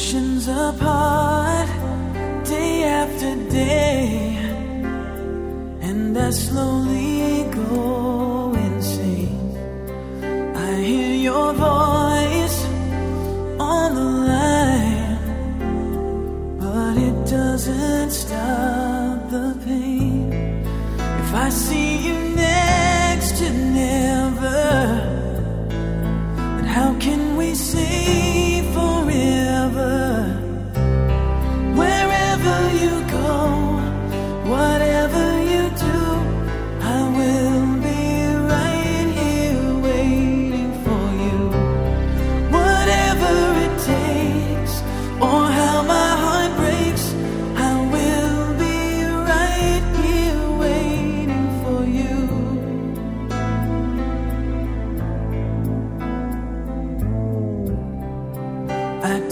Oceans apart, day after day, and I slowly go insane. I hear your voice on the line, but it doesn't stop the pain. If I see you next to never,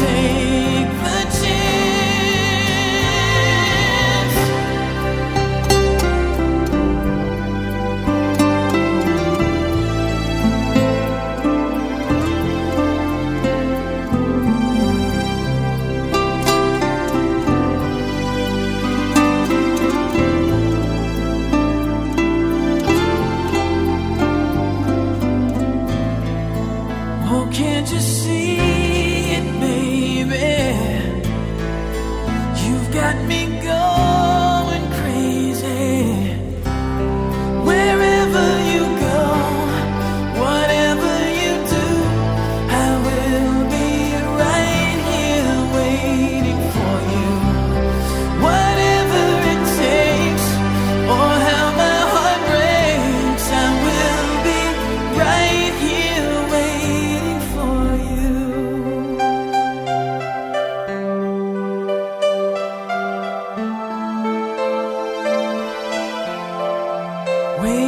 I'll got me going Waiting